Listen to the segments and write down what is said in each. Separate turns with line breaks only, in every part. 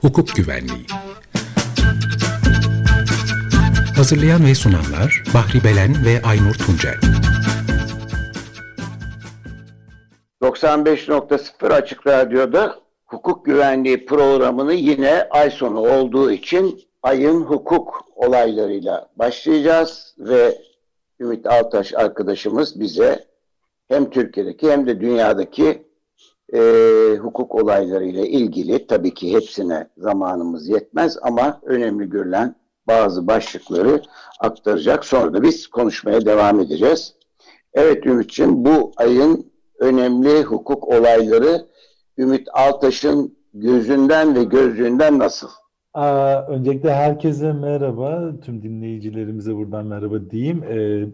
Hukuk Güvenliği. Hazırlayan ve sunanlar Bahri Belen ve Aynur Tuncel.
95.0 Açık Radyo'da hukuk güvenliği programını yine ay sonu olduğu için ayın hukuk olaylarıyla başlayacağız ve Ümit Altaş arkadaşımız bize hem Türkiye'deki hem de dünyadaki e, hukuk olaylarıyla ilgili tabii ki hepsine zamanımız yetmez ama önemli görülen bazı başlıkları aktaracak. Sonra da biz konuşmaya devam edeceğiz. Evet Ümit'ciğim bu ayın önemli hukuk olayları Ümit Altaş'ın gözünden ve gözlüğünden nasıl?
Aa, öncelikle herkese merhaba. Tüm dinleyicilerimize buradan merhaba diyeyim. Ee,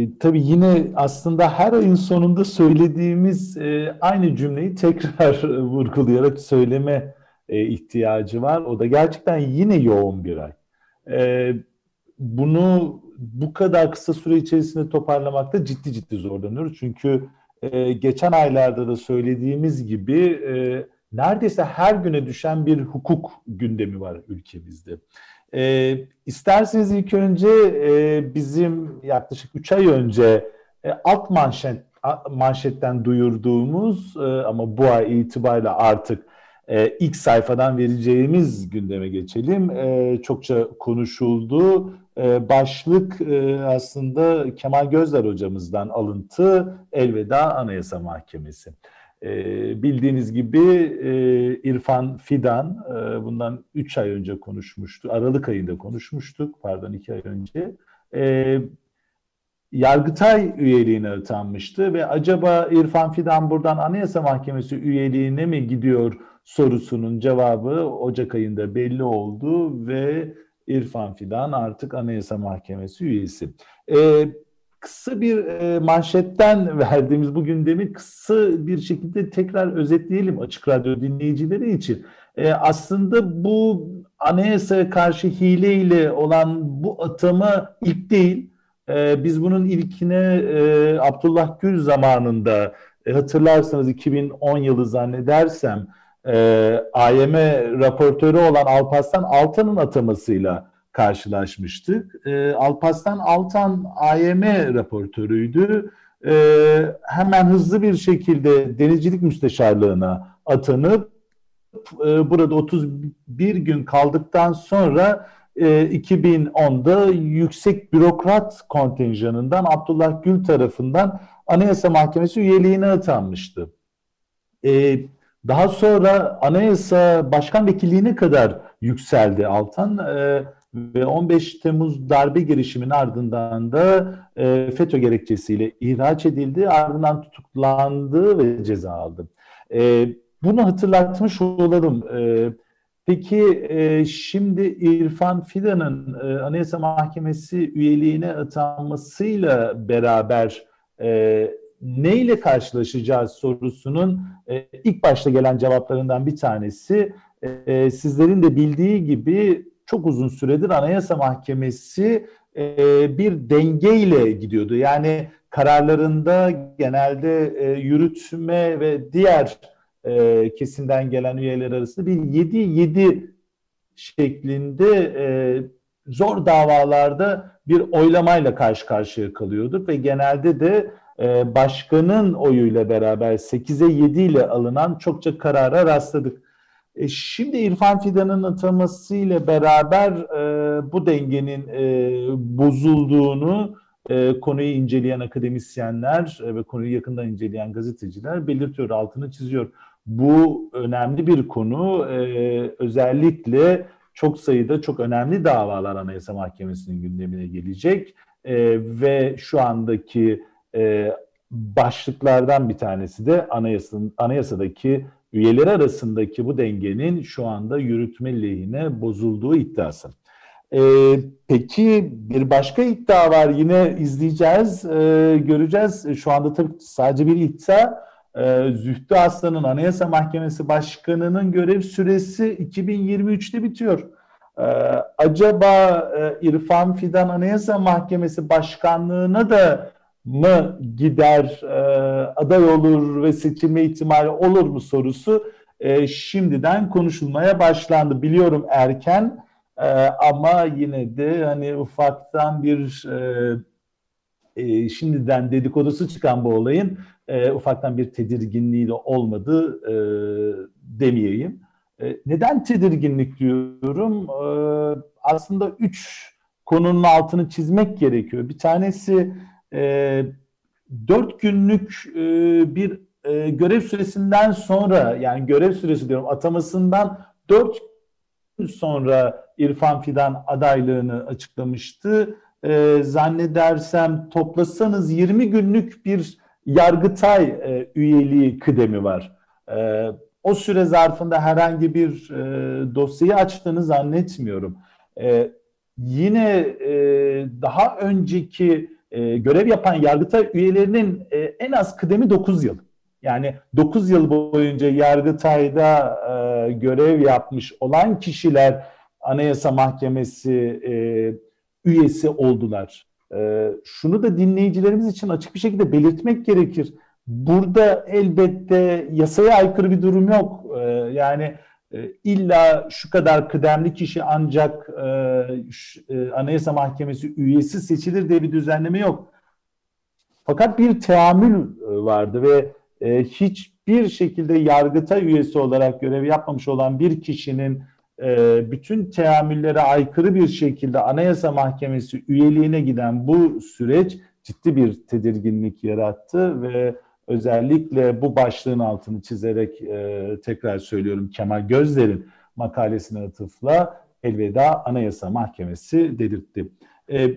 e, tabii yine aslında her ayın sonunda söylediğimiz e, aynı cümleyi tekrar vurgulayarak söyleme e, ihtiyacı var. O da gerçekten yine yoğun bir ay. E, bunu bu kadar kısa süre içerisinde toparlamakta ciddi ciddi zorlanıyoruz. Çünkü e, geçen aylarda da söylediğimiz gibi e, neredeyse her güne düşen bir hukuk gündemi var ülkemizde. E, isterseniz ilk önce e, bizim yaklaşık 3 ay önce e, alt manşet manşetten duyurduğumuz e, ama bu ay itibariyle artık e, ilk sayfadan vereceğimiz gündeme geçelim. E, çokça konuşuldu. E, başlık e, aslında Kemal Gözler hocamızdan alıntı Elveda Anayasa Mahkemesi. E, bildiğiniz gibi e, İrfan Fidan e, bundan 3 ay önce konuşmuştu. Aralık ayında konuşmuştuk. Pardon 2 ay önce. E, Yargıtay üyeliğine atanmıştı ve acaba İrfan Fidan buradan Anayasa Mahkemesi üyeliğine mi gidiyor sorusunun cevabı Ocak ayında belli oldu ve İrfan Fidan artık Anayasa Mahkemesi üyesi. Ee, kısa bir e, manşetten verdiğimiz bu gündemi kısa bir şekilde tekrar özetleyelim Açık Radyo dinleyicileri için. E, aslında bu anayasaya karşı hileyle olan bu atama ilk değil. E, biz bunun ilkine Abdullah Gül zamanında hatırlarsanız 2010 yılı zannedersem AYM raportörü olan Alparslan Altan'ın atamasıyla karşılaşmıştık. E, Alparslan Altan AYM raportörüydü. E, hemen hızlı bir şekilde denizcilik müsteşarlığına atanıp e, burada 31 gün kaldıktan sonra e, 2010'da yüksek bürokrat kontenjanından Abdullah Gül tarafından Anayasa Mahkemesi üyeliğine atanmıştı. E, daha sonra Anayasa Başkan Vekilliğine kadar yükseldi Altan e, ve 15 Temmuz darbe girişiminin ardından da e, FETÖ gerekçesiyle ihraç edildi. Ardından tutuklandı ve ceza aldı. E, bunu hatırlatmış olalım. E, peki e, şimdi İrfan Fidan'ın e, Anayasa Mahkemesi üyeliğine atanmasıyla beraber e, neyle karşılaşacağız sorusunun e, ilk başta gelen cevaplarından bir tanesi e, sizlerin de bildiği gibi çok uzun süredir Anayasa Mahkemesi e, bir dengeyle gidiyordu. Yani kararlarında genelde e, yürütme ve diğer e, kesimden gelen üyeler arasında bir 7-7 şeklinde e, zor davalarda bir oylamayla karşı karşıya kalıyorduk ve genelde de e, başkanın oyuyla beraber 8'e 7 ile alınan çokça karara rastladık. E, şimdi İrfan Fidan'ın atamasıyla beraber e, bu dengenin e, bozulduğunu e, konuyu inceleyen akademisyenler e, ve konuyu yakından inceleyen gazeteciler belirtiyor, altını çiziyor. Bu önemli bir konu. E, özellikle çok sayıda çok önemli davalar Anayasa Mahkemesi'nin gündemine gelecek e, ve şu andaki e, başlıklardan bir tanesi de anayasanın, anayasadaki üyeler arasındaki bu dengenin şu anda yürütme lehine bozulduğu iddiası. E, peki bir başka iddia var yine izleyeceğiz, e, göreceğiz. Şu anda tabii sadece bir iddia. E, Zühtü Aslan'ın Anayasa Mahkemesi Başkanı'nın görev süresi 2023'te bitiyor. Ee, acaba e, İrfan Fidan Anayasa Mahkemesi Başkanlığı'na da mı gider, e, aday olur ve seçilme ihtimali olur mu sorusu e, şimdiden konuşulmaya başlandı. Biliyorum erken e, ama yine de hani ufaktan bir e, e, şimdiden dedikodusu çıkan bu olayın e, ufaktan bir tedirginliğiyle olmadı e, demeyeyim. E, neden tedirginlik diyorum? E, aslında üç konunun altını çizmek gerekiyor. Bir tanesi e, dört günlük bir e, görev süresinden sonra yani görev süresi diyorum atamasından dört gün sonra İrfan Fidan adaylığını açıklamıştı. E, zannedersem toplasanız 20 günlük bir Yargıtay e, üyeliği kıdemi var. E, o süre zarfında herhangi bir e, dosyayı açtığını zannetmiyorum. Yine daha önceki e, görev yapan Yargıtay üyelerinin e, en az kıdemi 9 yıl. Yani 9 yıl boyunca Yargıtay'da e, görev yapmış olan kişiler Anayasa Mahkemesi e, üyesi oldular. E, şunu da dinleyicilerimiz için açık bir şekilde belirtmek gerekir. Burada elbette yasaya aykırı bir durum yok. E, yani illa şu kadar kıdemli kişi ancak e, e, Anayasa Mahkemesi üyesi seçilir diye bir düzenleme yok. Fakat bir teamül e, vardı ve e, hiçbir şekilde yargıta üyesi olarak görev yapmamış olan bir kişinin e, bütün teamüllere aykırı bir şekilde Anayasa Mahkemesi üyeliğine giden bu süreç ciddi bir tedirginlik yarattı ve özellikle bu başlığın altını çizerek e, tekrar söylüyorum Kemal Gözler'in makalesine atıfla elveda Anayasa Mahkemesi dedirtti. E,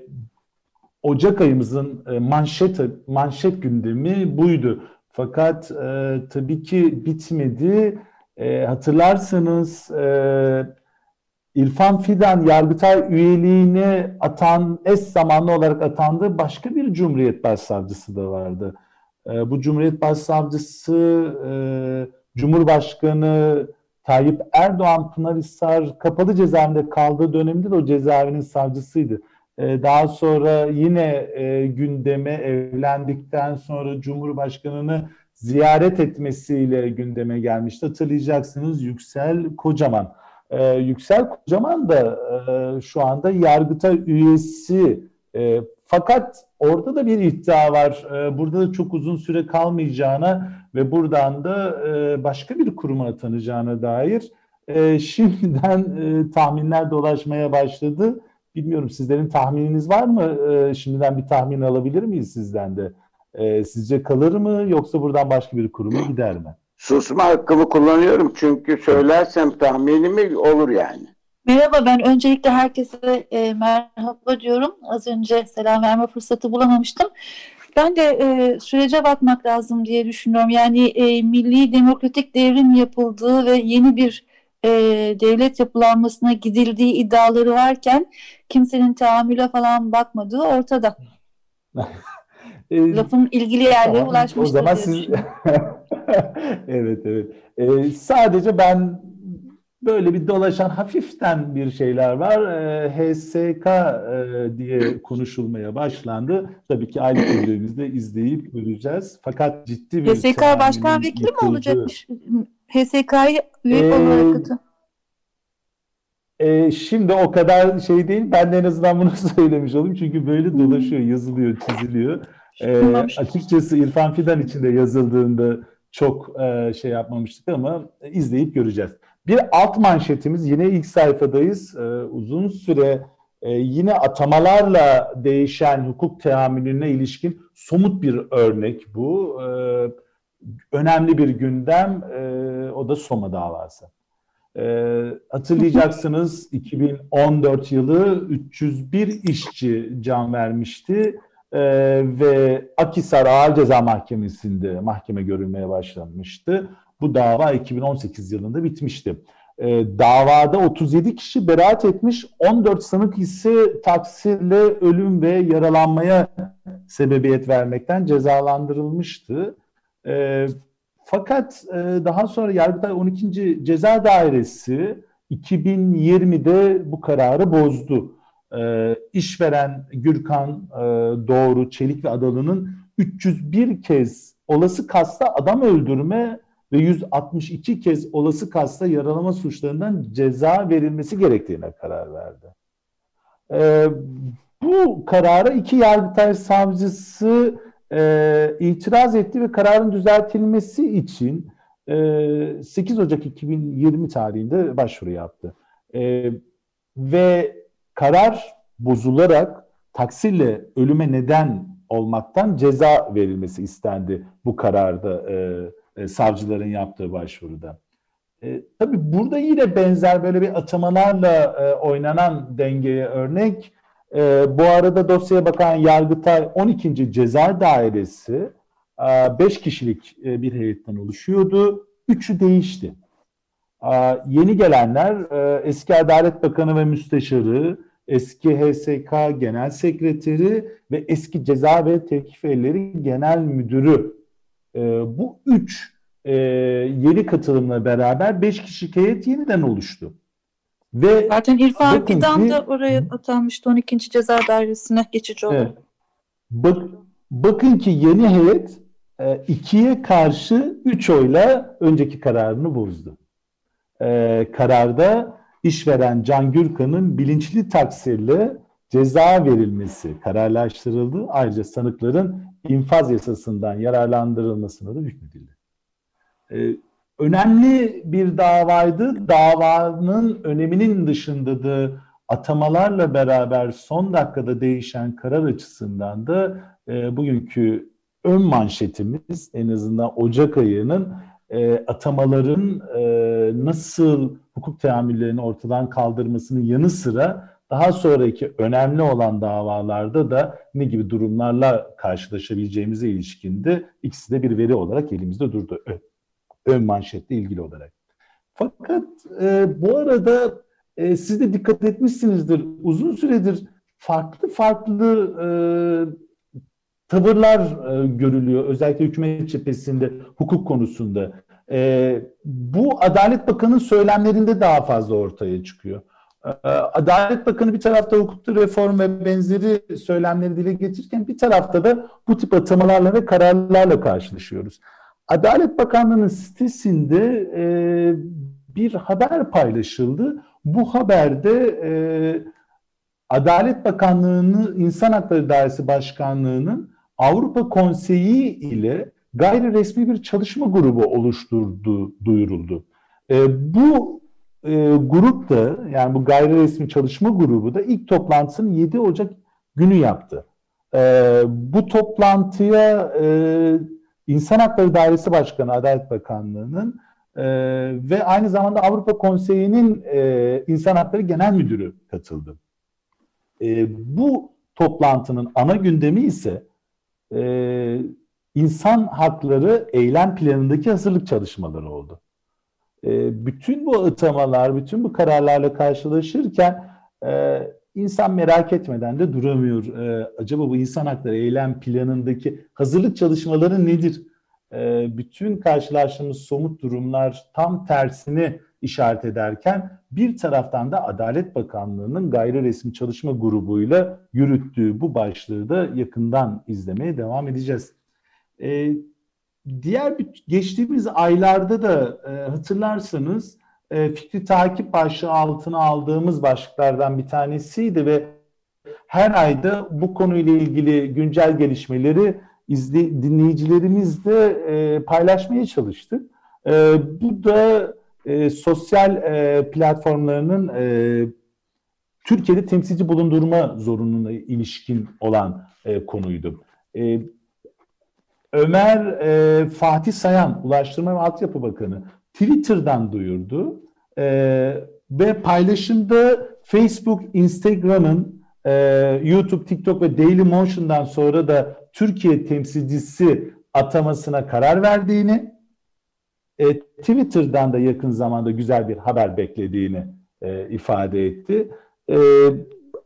Ocak ayımızın e, manşet manşet gündemi buydu. Fakat e, tabii ki bitmedi. E, hatırlarsanız e, İrfan Fidan Yargıtay üyeliğine atan, eş zamanlı olarak atandığı başka bir Cumhuriyet Başsavcısı da vardı. E, bu Cumhuriyet Başsavcısı e, Cumhurbaşkanı Tayyip Erdoğan Pınarhisar kapalı cezaevinde kaldığı dönemde de o cezaevinin savcısıydı. E, daha sonra yine e, gündeme evlendikten sonra Cumhurbaşkanı'nı ziyaret etmesiyle gündeme gelmişti. Hatırlayacaksınız Yüksel Kocaman. E, Yüksel Kocaman da e, şu anda Yargıtay üyesi e, fakat orada da bir iddia var. E, burada da çok uzun süre kalmayacağına ve buradan da e, başka bir kuruma atanacağına dair e, şimdiden e, tahminler dolaşmaya başladı. Bilmiyorum sizlerin tahmininiz var mı? Şimdiden bir tahmin alabilir miyiz sizden de? Sizce kalır mı yoksa buradan başka bir kuruma gider mi?
Susma hakkımı kullanıyorum çünkü söylersem tahminimi olur yani.
Merhaba ben öncelikle herkese e, merhaba diyorum. Az önce selam verme fırsatı bulamamıştım. Ben de e, sürece bakmak lazım diye düşünüyorum. Yani e, milli demokratik devrim yapıldığı ve yeni bir e, devlet yapılanmasına gidildiği iddiaları varken kimsenin tahammüle falan bakmadığı ortada. Lafın ilgili yerlere tamam, ulaşmıştır. O zaman siz...
evet evet. Ee, sadece ben böyle bir dolaşan hafiften bir şeyler var. E, ee, HSK e, diye konuşulmaya başlandı. Tabii ki aynı bölümümüzde izleyip göreceğiz. Fakat ciddi bir...
HSK başkan vekili mi olacakmış? HSK'yı üye ee, olarak katı.
E, şimdi o kadar şey değil. Ben de en azından bunu söylemiş olayım. Çünkü böyle dolaşıyor, yazılıyor, çiziliyor. E, açıkçası İrfan Fidan için de yazıldığında çok e, şey yapmamıştık ama izleyip göreceğiz. Bir alt manşetimiz yine ilk sayfadayız. E, uzun süre e, yine atamalarla değişen hukuk teamülüne ilişkin somut bir örnek bu. E, önemli bir gündem e, o da Soma davası. E, hatırlayacaksınız 2014 yılı 301 işçi can vermişti e, ve Akisar Ağır Ceza Mahkemesi'nde mahkeme görülmeye başlanmıştı. Bu dava 2018 yılında bitmişti. E, davada 37 kişi beraat etmiş, 14 sanık ise taksirle ölüm ve yaralanmaya sebebiyet vermekten cezalandırılmıştı. E, fakat e, daha sonra Yargıtay 12. Ceza Dairesi 2020'de bu kararı bozdu. E, işveren Gürkan e, Doğru, Çelik ve Adalı'nın 301 kez olası kasta adam öldürme ve 162 kez olası kasta yaralama suçlarından ceza verilmesi gerektiğine karar verdi. E, bu karara iki Yargıtay savcısı e, itiraz etti ve kararın düzeltilmesi için e, 8 Ocak 2020 tarihinde başvuru yaptı. E, ve karar bozularak taksirle ölüme neden olmaktan ceza verilmesi istendi bu kararda e, e, savcıların yaptığı başvuruda. E, tabii burada yine benzer böyle bir atamalarla e, oynanan dengeye örnek e, bu arada dosyaya bakan Yargıtay 12. Ceza Dairesi 5 e, kişilik e, bir heyetten oluşuyordu. Üçü değişti. E, yeni gelenler e, eski Adalet Bakanı ve Müsteşarı, eski HSK Genel Sekreteri ve eski Ceza ve Tevkif Elleri Genel Müdürü. E, bu üç e, yeni katılımla beraber 5 kişilik heyet yeniden oluştu.
Ve Zaten İrfan Fidan da oraya atanmıştı 12. Ceza Dairesi'ne geçici olarak. Evet.
Bak, bakın ki yeni heyet e, ikiye karşı üç oyla önceki kararını bozdu. E, kararda işveren Can Gürkan'ın bilinçli taksirle ceza verilmesi kararlaştırıldı. Ayrıca sanıkların infaz yasasından yararlandırılmasına da hükmedildi. E, önemli bir davaydı. Davanın öneminin dışında da atamalarla beraber son dakikada değişen karar açısından da e, bugünkü ön manşetimiz en azından Ocak ayının e, atamaların e, nasıl hukuk teamüllerini ortadan kaldırmasının yanı sıra daha sonraki önemli olan davalarda da ne gibi durumlarla karşılaşabileceğimize ilişkinde ikisi de bir veri olarak elimizde durdu ön manşetle ilgili olarak. Fakat e, bu arada e, siz de dikkat etmişsinizdir. Uzun süredir farklı farklı e, tavırlar e, görülüyor. Özellikle hükümet cephesinde, hukuk konusunda. E, bu Adalet Bakanı'nın söylemlerinde daha fazla ortaya çıkıyor. E, Adalet Bakanı bir tarafta hukukta reform ve benzeri söylemleri dile getirirken bir tarafta da bu tip atamalarla ve kararlarla karşılaşıyoruz. Adalet Bakanlığı'nın sitesinde e, bir haber paylaşıldı. Bu haberde e, Adalet Bakanlığı'nın İnsan Hakları Dairesi Başkanlığı'nın Avrupa Konseyi ile gayri resmi bir çalışma grubu oluşturduğu duyuruldu. E, bu e, grup da yani bu gayri resmi çalışma grubu da ilk toplantısını 7 Ocak günü yaptı. E, bu toplantıya e, İnsan Hakları Dairesi Başkanı Adalet Bakanlığı'nın e, ve aynı zamanda Avrupa Konseyi'nin e, İnsan Hakları Genel Müdürü katıldı. E, bu toplantının ana gündemi ise e, insan hakları eylem planındaki hazırlık çalışmaları oldu. E, bütün bu atamalar, bütün bu kararlarla karşılaşırken e, İnsan merak etmeden de duramıyor. Ee, acaba bu insan hakları eylem planındaki hazırlık çalışmaları nedir? Ee, bütün karşılaştığımız somut durumlar tam tersini işaret ederken bir taraftan da Adalet Bakanlığı'nın gayri resmi çalışma grubuyla yürüttüğü bu başlığı da yakından izlemeye devam edeceğiz. Ee, diğer bir, geçtiğimiz aylarda da e, hatırlarsanız e, fikri takip başlığı altına aldığımız başlıklardan bir tanesiydi ve her ayda bu konuyla ilgili güncel gelişmeleri izle, dinleyicilerimizle e, paylaşmaya çalıştık. E, bu da e, sosyal e, platformlarının e, Türkiye'de temsilci bulundurma zorunluluğuna ilişkin olan e, konuydu. E, Ömer e, Fatih Sayan, Ulaştırma ve Altyapı Bakanı Twitter'dan duyurdu. E, ve paylaşımda Facebook, Instagram'ın, e, YouTube, TikTok ve Dailymotion'dan sonra da Türkiye temsilcisi atamasına karar verdiğini, e, Twitter'dan da yakın zamanda güzel bir haber beklediğini e, ifade etti. E,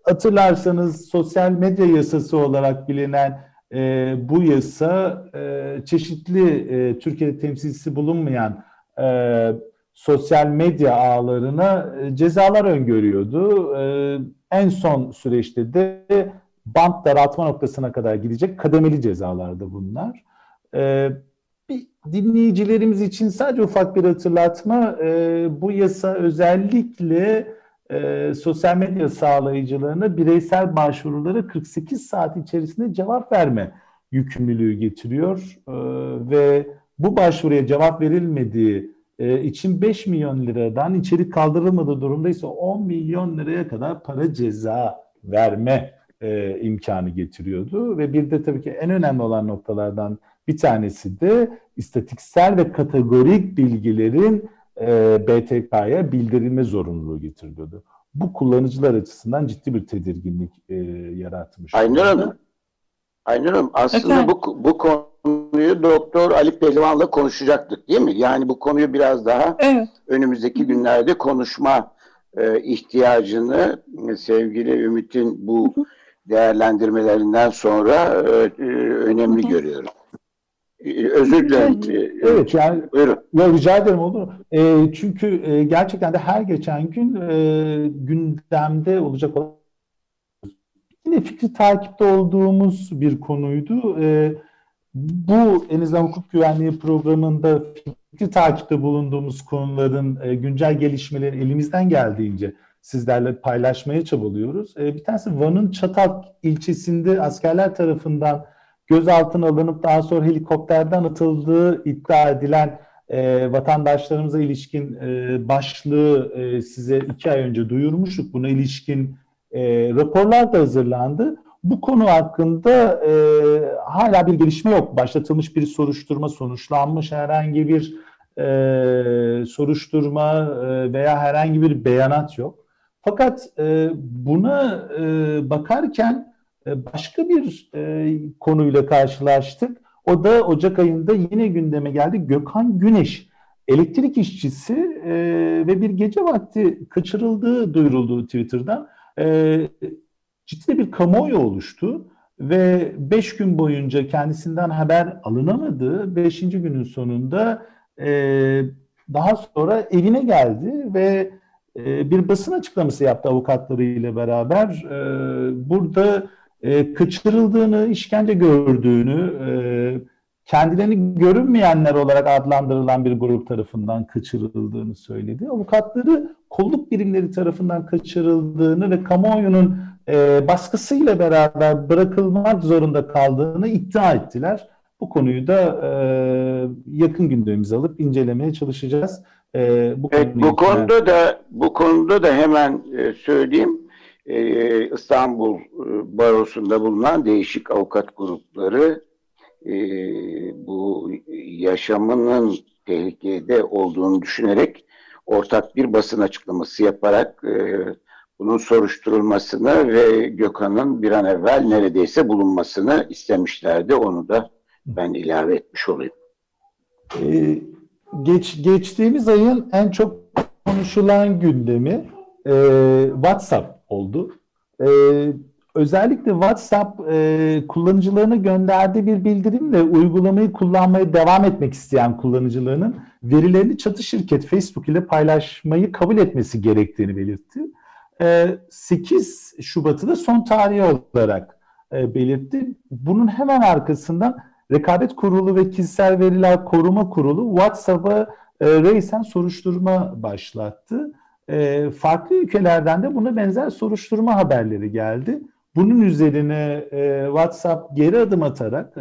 hatırlarsanız sosyal medya yasası olarak bilinen e, bu yasa e, çeşitli e, Türkiye'de temsilcisi bulunmayan e, sosyal medya ağlarına e, cezalar öngörüyordu. E, en son süreçte de bant daraltma noktasına kadar gidecek kademeli cezalardı bunlar. E, bir dinleyicilerimiz için sadece ufak bir hatırlatma. Bu yasa özellikle sosyal medya sağlayıcılarına bireysel başvuruları 48 saat içerisinde cevap verme yükümlülüğü getiriyor ve bu başvuruya cevap verilmediği e, için 5 milyon liradan içerik kaldırılmadığı durumda ise 10 milyon liraya kadar para ceza verme e, imkanı getiriyordu. Ve bir de tabii ki en önemli olan noktalardan bir tanesi de istatistiksel ve kategorik bilgilerin e, BTK'ya bildirilme zorunluluğu getiriyordu. Bu kullanıcılar açısından ciddi bir tedirginlik e, yaratmış.
Aynur Hanım, Aynur Hanım aslında bu, bu konu konuyu Doktor Ali Pehlivan'la konuşacaktık değil mi? Yani bu konuyu biraz daha evet. önümüzdeki günlerde konuşma e, ihtiyacını e, sevgili Ümit'in bu değerlendirmelerinden sonra e, e, önemli görüyorum. Özür dilerim.
Evet yani Buyurun. Ya, rica ederim olur mu? E, çünkü e, gerçekten de her geçen gün e, gündemde olacak olan yine fikri takipte olduğumuz bir konuydu. E, bu en azından hukuk güvenliği programında fikri takipte bulunduğumuz konuların e, güncel gelişmeleri elimizden geldiğince sizlerle paylaşmaya çabalıyoruz. E, bir tanesi Van'ın Çatal ilçesinde askerler tarafından gözaltına alınıp daha sonra helikopterden atıldığı iddia edilen e, vatandaşlarımıza ilişkin e, başlığı e, size iki ay önce duyurmuştuk. Buna ilişkin e, raporlar da hazırlandı. Bu konu hakkında e, hala bir gelişme yok. Başlatılmış bir soruşturma, sonuçlanmış herhangi bir e, soruşturma e, veya herhangi bir beyanat yok. Fakat e, buna e, bakarken başka bir e, konuyla karşılaştık. O da Ocak ayında yine gündeme geldi. Gökhan Güneş, elektrik işçisi e, ve bir gece vakti kaçırıldığı duyuruldu Twitter'dan. E, ciddi bir kamuoyu oluştu ve beş gün boyunca kendisinden haber alınamadı. Beşinci günün sonunda e, daha sonra evine geldi ve e, bir basın açıklaması yaptı avukatlarıyla beraber. E, burada e, kaçırıldığını, işkence gördüğünü, e, kendilerini görünmeyenler olarak adlandırılan bir grup tarafından kaçırıldığını söyledi. Avukatları kolluk birimleri tarafından kaçırıldığını ve kamuoyunun e, baskısıyla beraber bırakılmak zorunda kaldığını iddia ettiler. Bu konuyu da e, yakın gündemimize alıp incelemeye çalışacağız.
E, bu, evet, bu konuda da bu konuda da hemen e, söyleyeyim. E, İstanbul e, Barosu'nda bulunan değişik avukat grupları e, bu yaşamının tehlikede olduğunu düşünerek ortak bir basın açıklaması yaparak e, bunun soruşturulmasını ve Gökhan'ın bir an evvel neredeyse bulunmasını istemişlerdi. Onu da ben ilave etmiş olayım.
Ee, geç, geçtiğimiz ayın en çok konuşulan gündemi e, WhatsApp oldu. E, özellikle WhatsApp e, kullanıcılarına gönderdiği bir bildirimle uygulamayı kullanmaya devam etmek isteyen kullanıcılarının verilerini çatı şirket Facebook ile paylaşmayı kabul etmesi gerektiğini belirtti. 8 ee, Şubat'ı da son tarihi olarak e, belirtti. Bunun hemen arkasından Rekabet Kurulu ve Kişisel Veriler Koruma Kurulu WhatsApp'a e, reisen soruşturma başlattı. E, farklı ülkelerden de buna benzer soruşturma haberleri geldi. Bunun üzerine WhatsApp geri adım atarak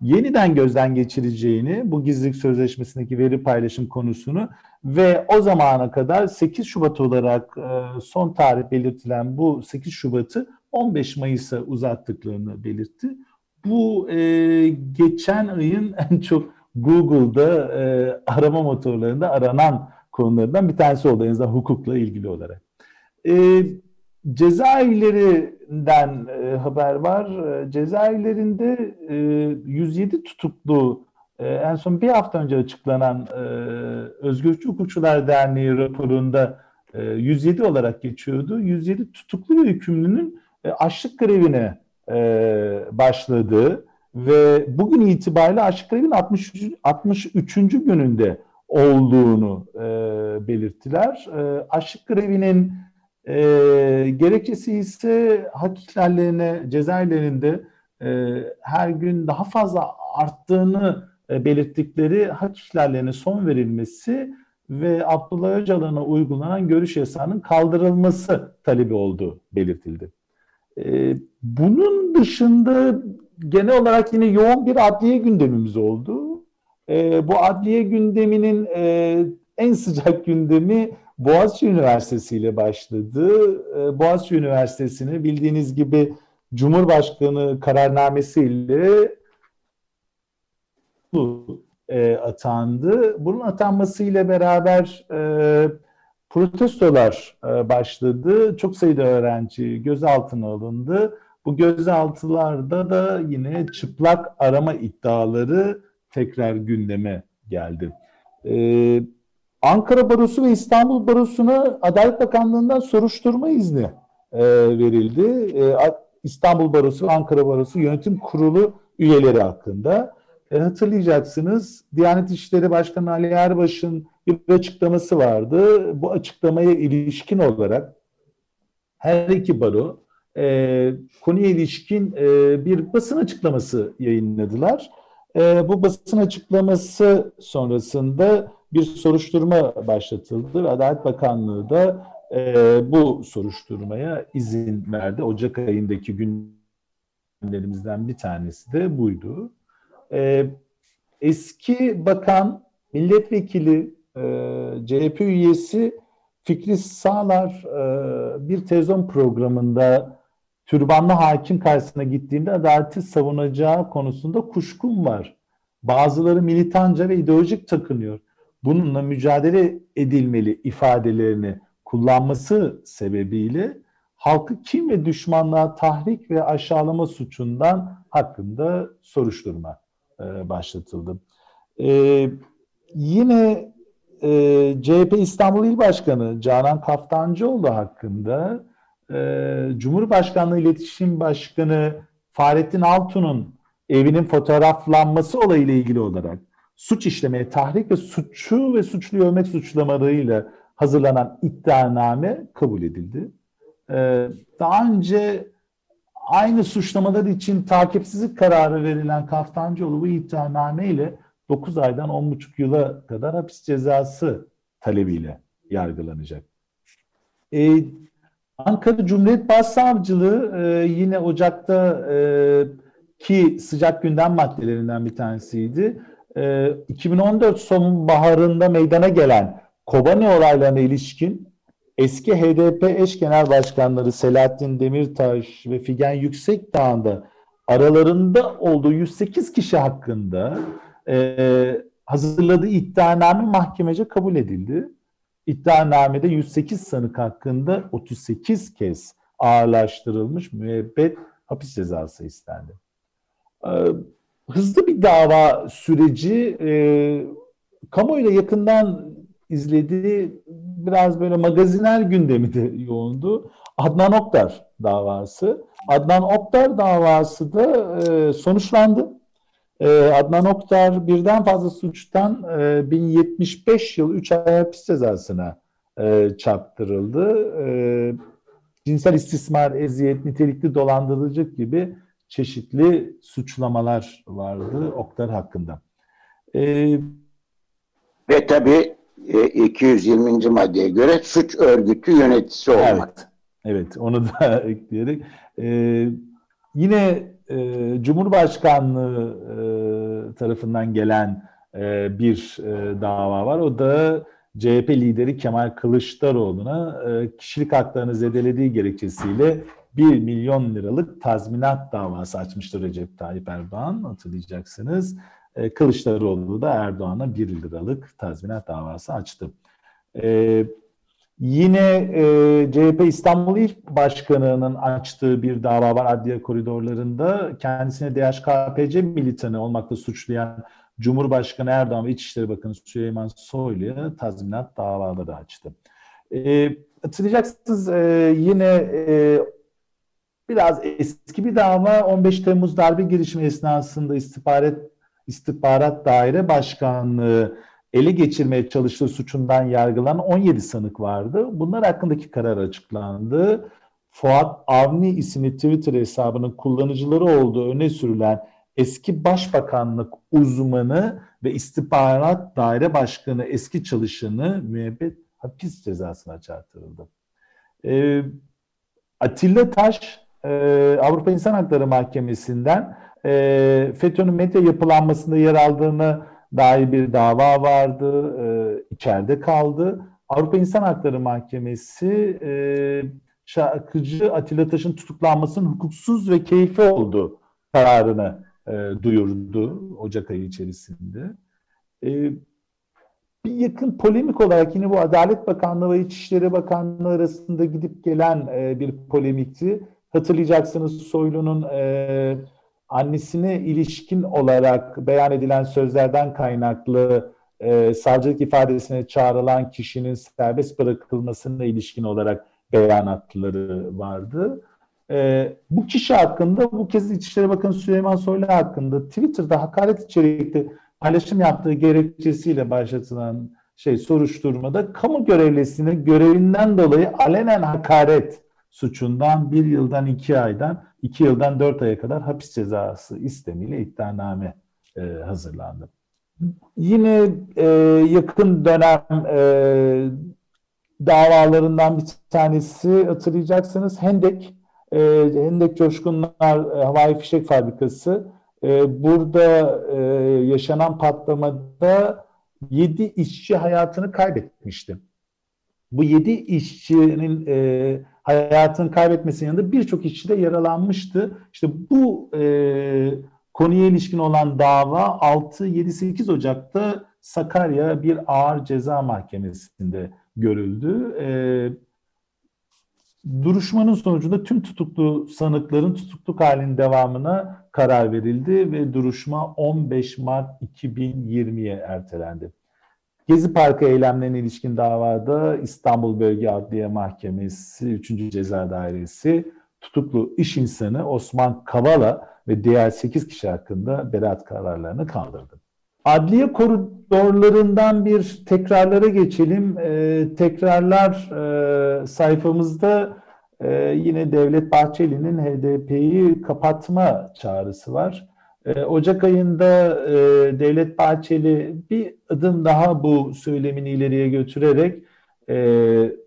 yeniden gözden geçireceğini, bu gizlilik sözleşmesindeki veri paylaşım konusunu ve o zamana kadar 8 Şubat olarak e, son tarih belirtilen bu 8 Şubat'ı 15 Mayıs'a uzattıklarını belirtti. Bu e, geçen ayın en çok Google'da e, arama motorlarında aranan konulardan bir tanesi oldu en azından hukukla ilgili olarak. E, cezaevlerinden e, haber var. E, cezaevlerinde e, 107 tutuklu e, en son bir hafta önce açıklanan e, Özgürlükçü Hukukçular Derneği raporunda e, 107 olarak geçiyordu. 107 tutuklu ve hükümlünün e, açlık grevine e, başladığı ve bugün itibariyle açlık grevinin 63. 63. gününde olduğunu e, belirttiler. E, açlık grevinin e, gerekçesi ise hak ihlallerine cezaevlerinde e, her gün daha fazla arttığını e, belirttikleri hak ihlallerine son verilmesi ve Abdullah Öcalan'a uygulanan görüş yasağının kaldırılması talebi olduğu belirtildi. E, bunun dışında genel olarak yine yoğun bir adliye gündemimiz oldu. E, bu adliye gündeminin e, en sıcak gündemi Boğaziçi Üniversitesi ile başladı. E, Boğaziçi Üniversitesi'ni bildiğiniz gibi Cumhurbaşkanı kararnamesiyle e, atandı. Bunun atanmasıyla beraber e, protestolar e, başladı. Çok sayıda öğrenci gözaltına alındı. Bu gözaltılarda da yine çıplak arama iddiaları tekrar gündeme geldi. Ee, Ankara Barosu ve İstanbul Barosu'na Adalet Bakanlığı'ndan soruşturma izni e, verildi. E, İstanbul Barosu Ankara Barosu Yönetim Kurulu üyeleri hakkında. E, hatırlayacaksınız Diyanet İşleri Başkanı Ali Erbaş'ın bir açıklaması vardı. Bu açıklamaya ilişkin olarak her iki baro e, konuya ilişkin e, bir basın açıklaması yayınladılar. E, bu basın açıklaması sonrasında bir soruşturma başlatıldı Adalet Bakanlığı da e, bu soruşturmaya izin verdi. Ocak ayındaki günlerimizden bir tanesi de buydu. E, eski bakan, milletvekili, e, CHP üyesi Fikri Sağlar e, bir televizyon programında türbanlı hakim karşısına gittiğinde adaleti savunacağı konusunda kuşkum var. Bazıları militanca ve ideolojik takınıyor. Bununla mücadele edilmeli ifadelerini kullanması sebebiyle halkı kim ve düşmanlığa tahrik ve aşağılama suçundan hakkında soruşturma e, başlatıldı. E, yine e, CHP İstanbul İl Başkanı Canan Kaftancıoğlu hakkında e, Cumhurbaşkanlığı İletişim Başkanı Fahrettin Altun'un evinin fotoğraflanması olayıyla ilgili olarak suç işlemeye tahrik ve suçu ve suçlu övmek suçlamalarıyla hazırlanan iddianame kabul edildi. Ee, daha önce aynı suçlamalar için takipsizlik kararı verilen Kaftancıoğlu bu iddianame ile 9 aydan 10,5 yıla kadar hapis cezası talebiyle yargılanacak. Ee, Ankara Cumhuriyet Başsavcılığı e, yine Ocak'ta e, ki sıcak gündem maddelerinden bir tanesiydi. E, 2014 sonbaharında meydana gelen Kobani olaylarına ilişkin eski HDP eş genel başkanları Selahattin Demirtaş ve Figen Yüksekdağ'ında aralarında olduğu 108 kişi hakkında e, hazırladığı iddianame mahkemece kabul edildi. İddianamede 108 sanık hakkında 38 kez ağırlaştırılmış müebbet hapis cezası istendi. Ee, hızlı bir dava süreci e, kamuoyuyla yakından izlediği biraz böyle magaziner gündemi de yoğundu. Adnan Oktar davası. Adnan Oktar davası da e, sonuçlandı. E, Adnan Oktar birden fazla suçtan e, 1075 yıl 3 ay hapis cezasına e, çarptırıldı. E, cinsel istismar, eziyet, nitelikli dolandırıcılık gibi çeşitli suçlamalar vardı Oktar hakkında. E,
Ve tabii 220. E, maddeye göre suç örgütü yöneticisi olmak.
Evet, evet onu da ekleyerek. E, yine e, Cumhurbaşkanlığı e, tarafından gelen e, bir e, dava var. O da CHP lideri Kemal Kılıçdaroğlu'na e, kişilik haklarını zedelediği gerekçesiyle 1 milyon liralık tazminat davası açmıştır Recep Tayyip Erdoğan hatırlayacaksınız. E, Kılıçdaroğlu da Erdoğan'a 1 liralık tazminat davası açtı. E, yine e, CHP İstanbul İl Başkanı'nın açtığı bir dava var adliye koridorlarında. Kendisine DHKPC militanı olmakla suçlayan Cumhurbaşkanı Erdoğan ve İçişleri Bakanı Süleyman Soylu'ya tazminat davaları açtı. E, hatırlayacaksınız e, yine e, biraz eski bir dava 15 Temmuz darbe girişimi esnasında istihbarat istihbarat daire başkanlığı ele geçirmeye çalıştığı suçundan yargılanan 17 sanık vardı. Bunlar hakkındaki karar açıklandı. Fuat Avni isimli Twitter hesabının kullanıcıları olduğu öne sürülen eski başbakanlık uzmanı ve istihbarat daire başkanı eski çalışanı müebbet hapis cezasına çarptırıldı. Ee, Atilla Taş e, Avrupa İnsan Hakları Mahkemesi'nden e, FETÖ'nün medya yapılanmasında yer aldığını dair bir dava vardı. E, içeride kaldı. Avrupa İnsan Hakları Mahkemesi e, şarkıcı Atilla Taş'ın tutuklanmasının hukuksuz ve keyfi olduğu kararını e, duyurdu Ocak ayı içerisinde. E, bir yakın polemik olarak yine bu Adalet Bakanlığı ve İçişleri Bakanlığı arasında gidip gelen e, bir polemikti. Hatırlayacaksınız Soylu'nun e, annesine ilişkin olarak beyan edilen sözlerden kaynaklı e, savcılık ifadesine çağrılan kişinin serbest bırakılmasına ilişkin olarak beyanatları vardı. E, bu kişi hakkında bu kez İçişleri Bakanı Süleyman Soylu hakkında Twitter'da hakaret içerikli paylaşım yaptığı gerekçesiyle başlatılan şey soruşturmada kamu görevlisini görevinden dolayı alenen hakaret suçundan bir yıldan iki aydan iki yıldan dört aya kadar hapis cezası istemiyle iddianame e, hazırlandı. Yine e, yakın dönem e, davalarından bir tanesi hatırlayacaksınız Hendek e, Hendek Coşkunlar e, Havai Fişek Fabrikası e, burada e, yaşanan patlamada 7 işçi hayatını kaybetmişti. Bu 7 işçinin e, hayatını kaybetmesinin yanında birçok işçi de yaralanmıştı. İşte bu e, konuya ilişkin olan dava 6-7-8 Ocak'ta Sakarya bir ağır ceza mahkemesinde görüldü. E, duruşmanın sonucunda tüm tutuklu sanıkların tutukluk halinin devamına karar verildi ve duruşma 15 Mart 2020'ye ertelendi. Gezi Parkı eylemlerine ilişkin davada İstanbul Bölge Adliye Mahkemesi 3. Ceza Dairesi tutuklu iş insanı Osman Kavala ve diğer 8 kişi hakkında beraat kararlarını kaldırdı. Adliye koridorlarından bir tekrarlara geçelim. Ee, tekrarlar e, sayfamızda e, yine Devlet Bahçeli'nin HDP'yi kapatma çağrısı var. E, Ocak ayında e, Devlet Bahçeli bir adım daha bu söylemini ileriye götürerek e,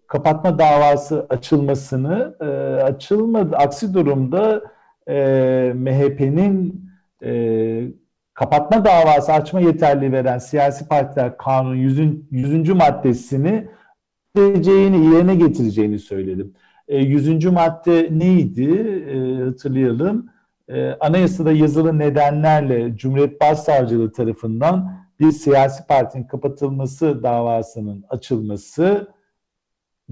kapatma davası açılmasını e, açılmadı. Aksi durumda MHP'nin kapatma davası açma yeterli veren siyasi partiler kanun 100. 100. maddesini getireceğini, yerine getireceğini söyledim. E, 100. madde neydi? E, hatırlayalım. E, anayasada yazılı nedenlerle Cumhuriyet Başsavcılığı tarafından bir siyasi partinin kapatılması davasının açılması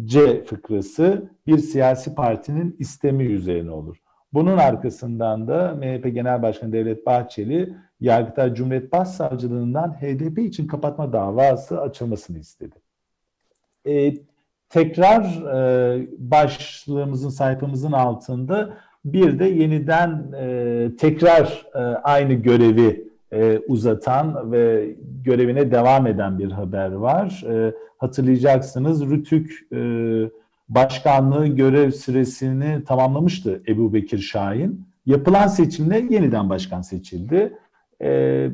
C fıkrası bir siyasi partinin istemi üzerine olur. Bunun arkasından da MHP Genel Başkanı Devlet Bahçeli Yargıtay Cumhuriyet Başsavcılığından HDP için kapatma davası açılmasını istedi. E, tekrar e, başlığımızın sayfamızın altında bir de yeniden e, tekrar e, aynı görevi e, uzatan ve görevine devam eden bir haber var. E, hatırlayacaksınız Rütük e, başkanlığı görev süresini tamamlamıştı Ebu Bekir Şahin. Yapılan seçimle yeniden başkan seçildi. E,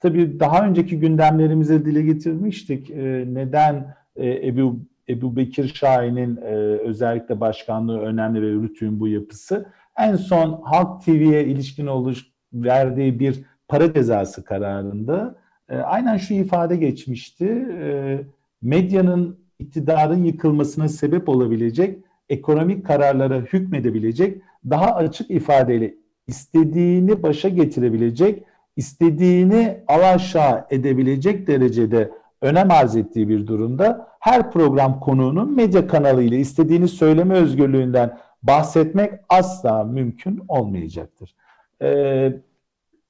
tabii daha önceki gündemlerimize dile getirmiştik. E, neden e, Ebu, Ebu Bekir Şahin'in e, özellikle başkanlığı önemli ve Rütük'ün bu yapısı. En son Halk TV'ye ilişkin oluş verdiği bir para cezası kararında e, aynen şu ifade geçmişti. E, medyanın iktidarın yıkılmasına sebep olabilecek, ekonomik kararlara hükmedebilecek, daha açık ifadeyle istediğini başa getirebilecek, istediğini alaşağı edebilecek derecede önem arz ettiği bir durumda her program konuğunun medya kanalı ile istediğini söyleme özgürlüğünden bahsetmek asla mümkün olmayacaktır. Ee,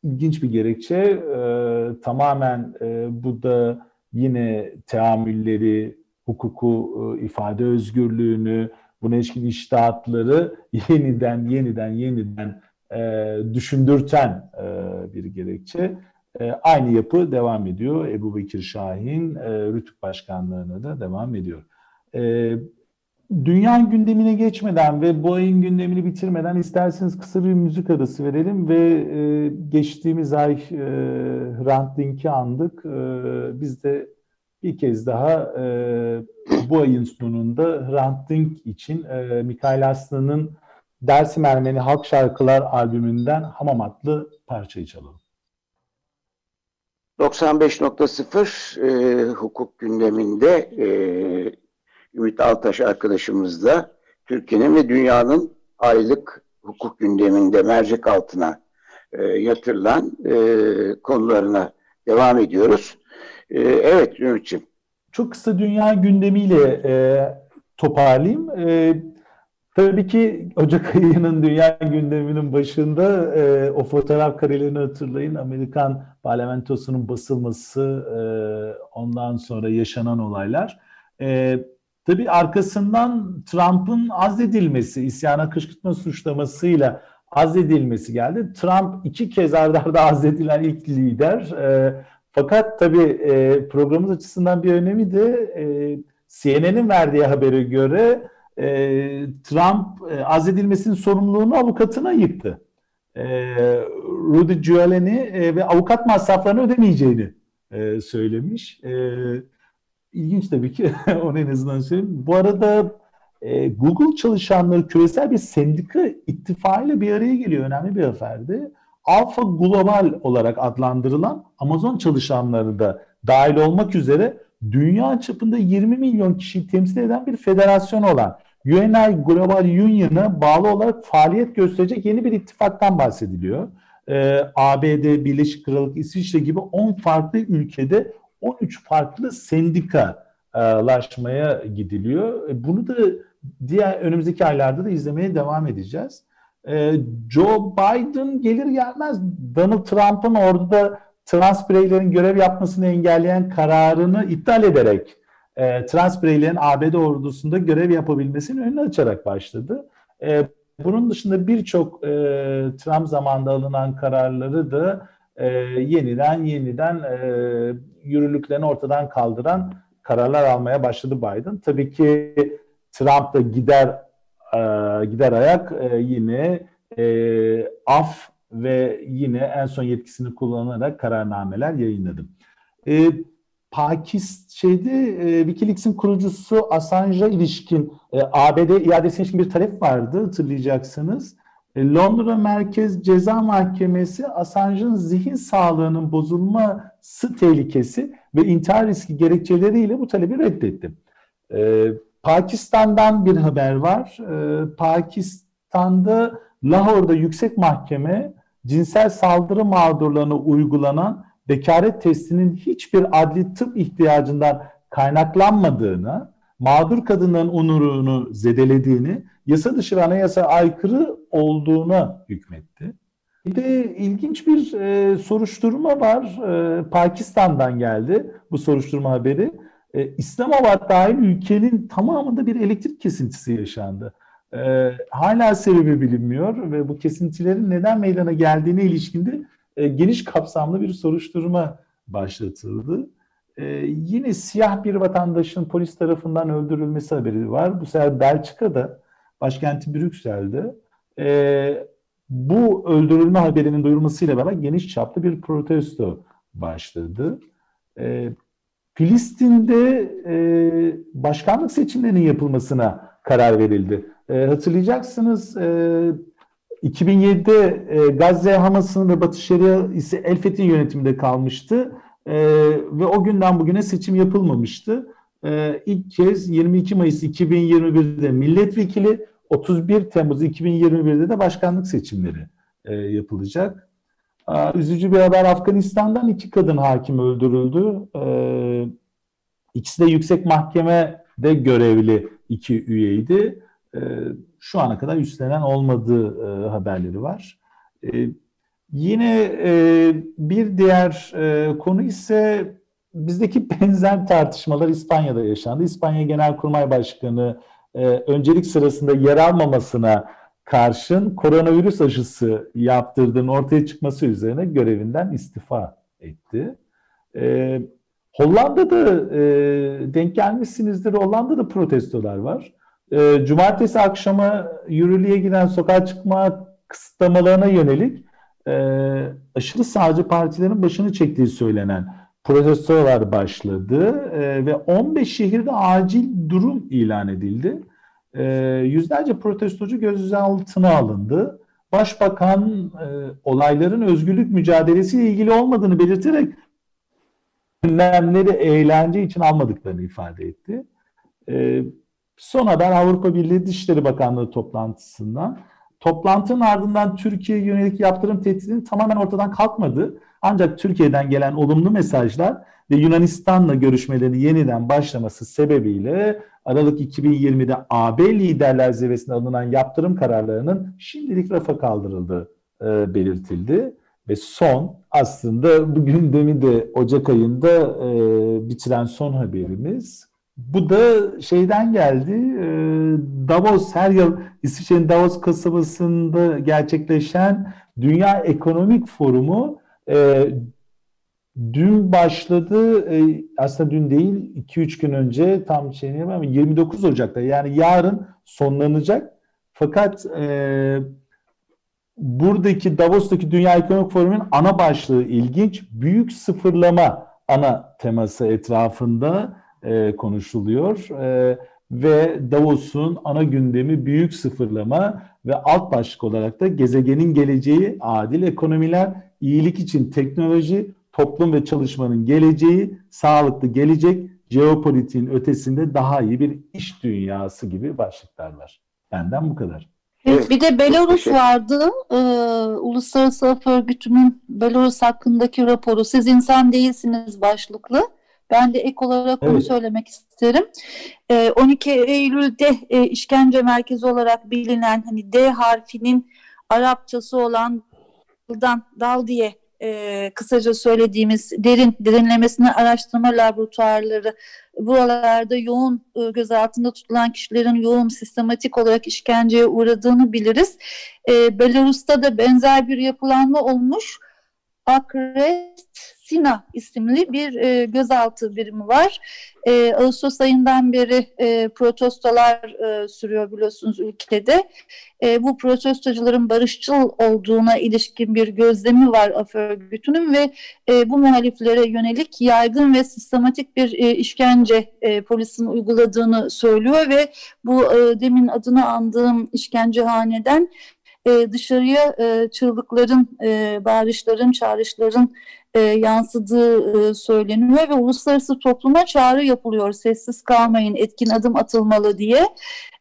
ilginç bir gerekçe. Ee, tamamen e, bu da yine teamülleri, hukuku, e, ifade özgürlüğünü, buna ilişkin iştahatları yeniden, yeniden, yeniden e, düşündürten e, bir gerekçe. E, aynı yapı devam ediyor. Ebu Bekir Şahin e, Rütük Başkanlığı'na da devam ediyor. E, dünya gündemine geçmeden ve bu ayın gündemini bitirmeden isterseniz kısa bir müzik arası verelim ve e, geçtiğimiz ay e, Hrant Dink'i andık. E, biz de bir kez daha e, bu ayın sonunda Hrant Dink için e, Mikail Aslan'ın Dersim Ermeni Halk Şarkılar albümünden Hamam adlı parçayı çalalım.
95.0 e, hukuk gündeminde e, Ümit Altaş arkadaşımızla Türkiye'nin ve dünyanın aylık hukuk gündeminde mercek altına e, yatırılan e, konularına devam ediyoruz. E, evet Ümit'ciğim.
Çok kısa dünya gündemiyle e, toparlayayım. E, tabii ki Ocak ayının dünya gündeminin başında e, o fotoğraf karelerini hatırlayın. Amerikan parlamentosunun basılması, e, ondan sonra yaşanan olaylar. E, tabii arkasından Trump'ın azledilmesi, isyana kışkırtma suçlamasıyla azledilmesi geldi. Trump iki kez arda arda azledilen ilk lider. E, fakat tabii e, programımız açısından bir önemi de e, CNN'in verdiği habere göre e, Trump e, azledilmesinin sorumluluğunu avukatına yıktı. E, Rudy Giuliani e, ve avukat masraflarını ödemeyeceğini e, söylemiş. E, ilginç tabii ki onu en azından söyleyeyim. Bu arada e, Google çalışanları küresel bir sendika ittifakıyla bir araya geliyor. Önemli bir haberdi. Alfa Global olarak adlandırılan Amazon çalışanları da dahil olmak üzere dünya çapında 20 milyon kişiyi temsil eden bir federasyon olan UNI Global Union'a bağlı olarak faaliyet gösterecek yeni bir ittifaktan bahsediliyor. Ee, ABD, Birleşik Krallık, İsviçre gibi 10 farklı ülkede 13 farklı sendikalaşmaya gidiliyor. E, bunu da diğer önümüzdeki aylarda da izlemeye devam edeceğiz. Ee, Joe Biden gelir gelmez Donald Trump'ın orada trans bireylerin görev yapmasını engelleyen kararını iptal ederek e, trans bireylerin ABD ordusunda görev yapabilmesinin önünü açarak başladı. E, bunun dışında birçok e, Trump zamanında alınan kararları da e, yeniden yeniden e, yürürlüklerini ortadan kaldıran kararlar almaya başladı Biden. Tabii ki Trump da gider e, gider ayak e, yine e, af ve yine en son yetkisini kullanarak kararnameler yayınladı. E, Pakistan şeyde e, WikiLeaks'in kurucusu Assange'a ilişkin e, ABD iadesine ilişkin bir talep vardı hatırlayacaksınız. E, Londra Merkez Ceza Mahkemesi Assange'ın zihin sağlığının bozulması tehlikesi ve intihar riski gerekçeleriyle bu talebi reddetti. E, Pakistan'dan bir haber var. E, Pakistan'da Lahor'da yüksek mahkeme cinsel saldırı mağdurlarına uygulanan bekaret testinin hiçbir adli tıp ihtiyacından kaynaklanmadığını, mağdur kadınların onurunu zedelediğini, yasa dışı ve anayasa aykırı olduğuna hükmetti. Bir de ilginç bir e, soruşturma var. E, Pakistan'dan geldi bu soruşturma haberi. E, İslamabad dahil ülkenin tamamında bir elektrik kesintisi yaşandı. E, hala sebebi bilinmiyor ve bu kesintilerin neden meydana geldiğine ilişkinde e, geniş kapsamlı bir soruşturma başlatıldı. E, yine siyah bir vatandaşın polis tarafından öldürülmesi haberi var. Bu sefer Belçika'da, başkenti Brüksel'de e, bu öldürülme haberinin duyurulmasıyla beraber geniş çaplı bir protesto başladı. E, Filistin'de e, başkanlık seçimlerinin yapılmasına karar verildi. E, hatırlayacaksınız e, 2007'de e, Gazze Hamas'ın ve Batı Şeria ise El Fethi'nin yönetiminde kalmıştı. E, ve o günden bugüne seçim yapılmamıştı. E, ilk kez 22 Mayıs 2021'de milletvekili, 31 Temmuz 2021'de de başkanlık seçimleri e, yapılacak. E, üzücü bir haber Afganistan'dan iki kadın hakim öldürüldü. E, ikisi de yüksek mahkemede görevli iki üyeydi. E, şu ana kadar üstlenen olmadığı e, haberleri var. E, yine e, bir diğer e, konu ise bizdeki benzer tartışmalar İspanya'da yaşandı. İspanya Genelkurmay Başkanı e, öncelik sırasında yer almamasına karşın koronavirüs aşısı yaptırdığının ortaya çıkması üzerine görevinden istifa etti. E, Hollanda'da e, denk gelmişsinizdir. Hollanda'da protestolar var. E, cumartesi akşamı yürürlüğe giden sokağa çıkma kısıtlamalarına yönelik e, aşırı sağcı partilerin başını çektiği söylenen protestolar başladı e, ve 15 şehirde acil durum ilan edildi. E, yüzlerce protestocu gözaltına alındı. Başbakan e, olayların özgürlük mücadelesiyle ilgili olmadığını belirterek önlemleri eğlence için almadıklarını ifade etti. E, son haber Avrupa Birliği Dışişleri Bakanlığı toplantısından. Toplantının ardından Türkiye yönelik yaptırım tehdidinin tamamen ortadan kalkmadı. Ancak Türkiye'den gelen olumlu mesajlar ve Yunanistan'la görüşmelerin yeniden başlaması sebebiyle Aralık 2020'de AB liderler zirvesinde alınan yaptırım kararlarının şimdilik rafa kaldırıldığı e, belirtildi. Ve son aslında bu gündemi de Ocak ayında e, bitiren son haberimiz. Bu da şeyden geldi. E, Davos her yıl İsviçre'nin Davos kasabasında gerçekleşen Dünya Ekonomik Forumu e, dün başladı. E, aslında dün değil 2-3 gün önce tam şey ama 29 Ocak'ta yani yarın sonlanacak. Fakat buradaki Davos'taki Dünya Ekonomik Forumu'nun ana başlığı ilginç. Büyük sıfırlama ana teması etrafında e, konuşuluyor. E, ve Davos'un ana gündemi büyük sıfırlama ve alt başlık olarak da gezegenin geleceği, adil ekonomiler, iyilik için teknoloji, toplum ve çalışmanın geleceği, sağlıklı gelecek, jeopolitiğin ötesinde daha iyi bir iş dünyası gibi başlıklar var. Benden bu kadar.
Evet, bir de Belarus vardı. Ee, Uluslararası Af Örgütü'nün Belarus hakkındaki raporu. Siz insan değilsiniz başlıklı. Ben de ek olarak evet. onu söylemek isterim. Ee, 12 Eylül'de e, işkence merkezi olarak bilinen hani D harfinin Arapçası olan daldan dal diye e, kısaca söylediğimiz derin derinlemesine araştırma laboratuvarları buralarda yoğun e, gözaltında tutulan kişilerin yoğun sistematik olarak işkenceye uğradığını biliriz. E, Belarus'ta da benzer bir yapılanma olmuş. Akrest Sina isimli bir e, gözaltı birimi var. E, Ağustos ayından beri e, protestolar e, sürüyor biliyorsunuz ülkede. E, bu protestocuların barışçıl olduğuna ilişkin bir gözlemi var AF örgütünün ve e, bu muhaliflere yönelik yaygın ve sistematik bir e, işkence e, polisin uyguladığını söylüyor ve bu e, demin adını andığım işkencehaneden e, dışarıya e, çığlıkların, e, bağırışların, çağrışların e, yansıdığı e, söyleniyor ve uluslararası topluma çağrı yapılıyor. Sessiz kalmayın, etkin adım atılmalı diye.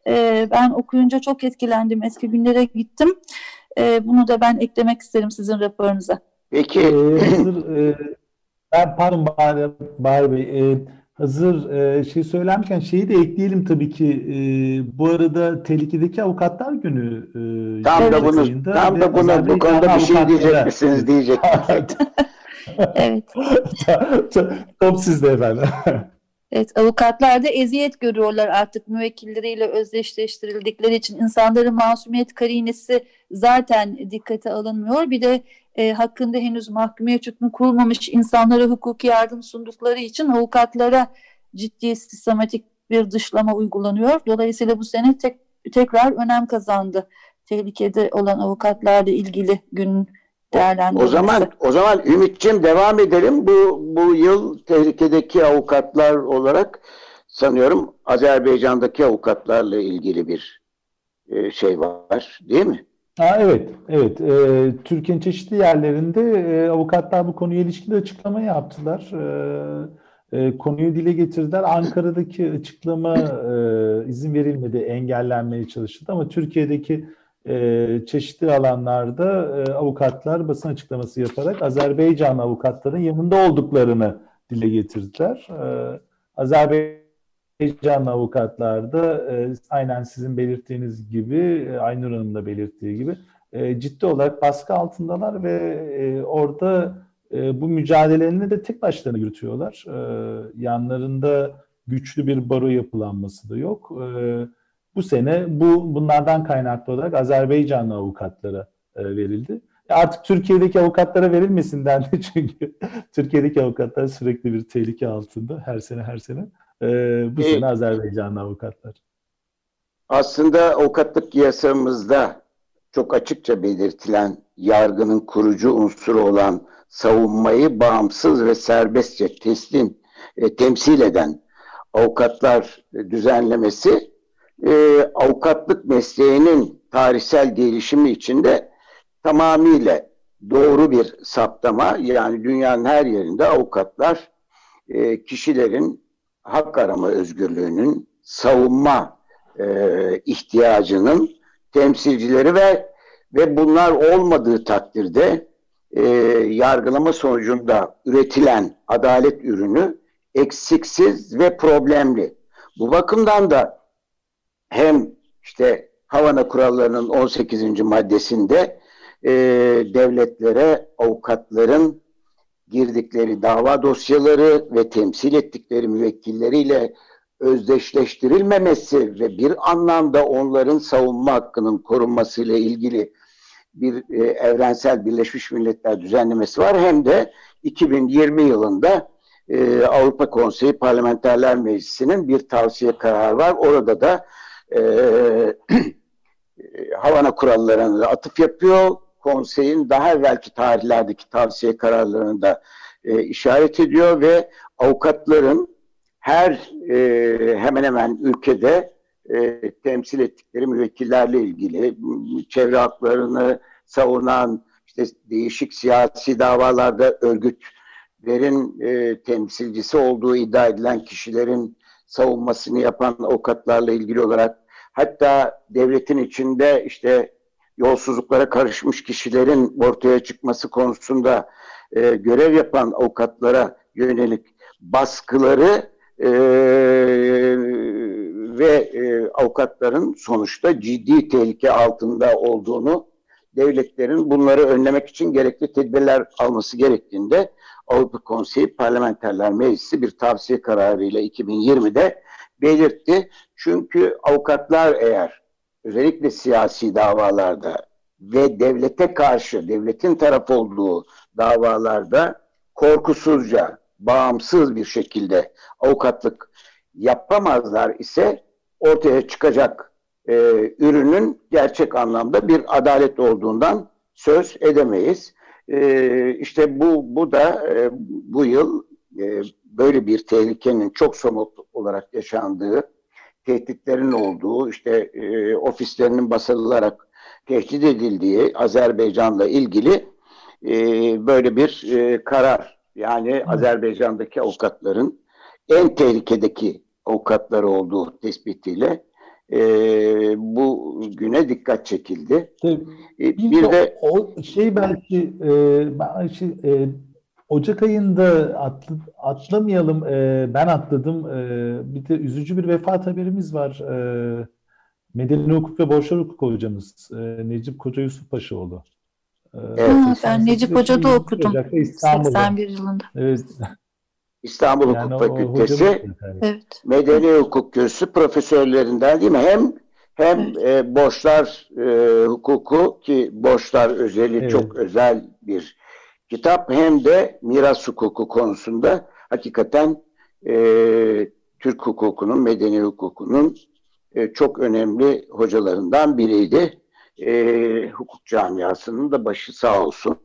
E, ben okuyunca çok etkilendim. Eski günlere gittim. E, bunu da ben eklemek isterim sizin raporunuza.
Peki.
Ee, hazır, e, ben pardon Bahar, Bahar Bey. E, hazır e, şey söylenmişken şeyi de ekleyelim tabii ki. E, bu arada tehlikedeki avukatlar günü
e, tam da bunu tam da bunu bu konuda bir şey diyecek misiniz diyecek.
evet.
Top sizde efendim.
Evet, avukatlar da eziyet görüyorlar artık müvekkilleriyle özdeşleştirildikleri için. insanların masumiyet karinesi zaten dikkate alınmıyor. Bir de e, hakkında henüz mahkumiyet hükmü kurulmamış insanlara hukuki yardım sundukları için avukatlara ciddi sistematik bir dışlama uygulanıyor. Dolayısıyla bu sene tek, tekrar önem kazandı tehlikede olan avukatlarla ilgili gün
o zaman o zaman Ümit'ciğim devam edelim. Bu bu yıl tehlikedeki avukatlar olarak sanıyorum Azerbaycan'daki avukatlarla ilgili bir e, şey var, değil mi?
Ha, evet, evet. E, Türkiye'nin çeşitli yerlerinde e, avukatlar bu konuya ilişkin açıklama yaptılar. E, e, konuyu dile getirdiler. Ankara'daki açıklama e, izin verilmedi, engellenmeye çalışıldı ama Türkiye'deki e, çeşitli alanlarda e, avukatlar basın açıklaması yaparak Azerbaycan avukatların yanında olduklarını dile getirdiler. E, Azerbaycan avukatlar da e, aynen sizin belirttiğiniz gibi, e, Aynur Hanım da belirttiği gibi e, ciddi olarak baskı altındalar ve e, orada e, bu mücadelelerini de tek başlarına yürütüyorlar. E, yanlarında güçlü bir baro yapılanması da yok. E, bu sene bu bunlardan kaynaklı olarak Azerbaycanlı avukatlara e, verildi. Artık Türkiye'deki avukatlara verilmesin dendi çünkü Türkiye'deki avukatlar sürekli bir tehlike altında her sene her sene. Ee, bu sene Azerbaycanlı avukatlar.
Aslında avukatlık yasamızda çok açıkça belirtilen yargının kurucu unsuru olan savunmayı bağımsız ve serbestçe teslim, e, temsil eden avukatlar düzenlemesi e, avukatlık mesleğinin tarihsel gelişimi içinde tamamıyla doğru bir saptama. Yani dünyanın her yerinde avukatlar e, kişilerin hak arama özgürlüğünün savunma e, ihtiyacının temsilcileri ve ve bunlar olmadığı takdirde e, yargılama sonucunda üretilen adalet ürünü eksiksiz ve problemli. Bu bakımdan da hem işte Havana kurallarının 18. maddesinde e, devletlere avukatların girdikleri dava dosyaları ve temsil ettikleri müvekkilleriyle özdeşleştirilmemesi ve bir anlamda onların savunma hakkının korunmasıyla ilgili bir e, evrensel Birleşmiş Milletler düzenlemesi var. Hem de 2020 yılında e, Avrupa Konseyi Parlamenterler Meclisi'nin bir tavsiye kararı var. Orada da e, Havana kurallarına atıf yapıyor. Konseyin daha evvelki tarihlerdeki tavsiye kararlarını da e, işaret ediyor ve avukatların her e, hemen hemen ülkede e, temsil ettikleri müvekkillerle ilgili çevre haklarını savunan işte değişik siyasi davalarda örgütlerin e, temsilcisi olduğu iddia edilen kişilerin savunmasını yapan avukatlarla ilgili olarak hatta devletin içinde işte yolsuzluklara karışmış kişilerin ortaya çıkması konusunda e, görev yapan avukatlara yönelik baskıları e, ve e, avukatların sonuçta ciddi tehlike altında olduğunu devletlerin bunları önlemek için gerekli tedbirler alması gerektiğinde Avrupa Konseyi Parlamenterler Meclisi bir tavsiye kararıyla 2020'de belirtti. Çünkü avukatlar eğer özellikle siyasi davalarda ve devlete karşı, devletin taraf olduğu davalarda korkusuzca, bağımsız bir şekilde avukatlık yapamazlar ise ortaya çıkacak e, ürünün gerçek anlamda bir adalet olduğundan söz edemeyiz. E, işte bu bu da e, bu yıl e, böyle bir tehlikenin çok somut olarak yaşandığı, tehditlerin olduğu, işte e, ofislerinin basılarak tehdit edildiği Azerbaycan'la ilgili e, böyle bir e, karar. Yani Azerbaycan'daki avukatların en tehlikedeki avukatları olduğu tespitiyle e, bu güne dikkat çekildi.
Tabii. E, bir, bir de o şey belki e, şey, e, Ocak ayında atlı, atlamayalım. E, ben atladım. E, bir de üzücü bir vefat haberimiz var. E, Medeni Hukuk ve Borçlar Hukuk hocamız e, Necip Koca Yusuf Paşaoğlu.
E, evet, ben Necip Hoca'da okudum. 81 yılında. Evet.
İstanbul yani Hukuk Fakültesi evet. Medeni Hukuk Kürsü profesörlerinden değil mi? Hem hem evet. e, borçlar e, hukuku ki borçlar özeli evet. çok özel bir kitap hem de miras hukuku konusunda hakikaten e, Türk hukukunun, medeni hukukunun e, çok önemli hocalarından biriydi. E, hukuk camiasının da başı sağ olsun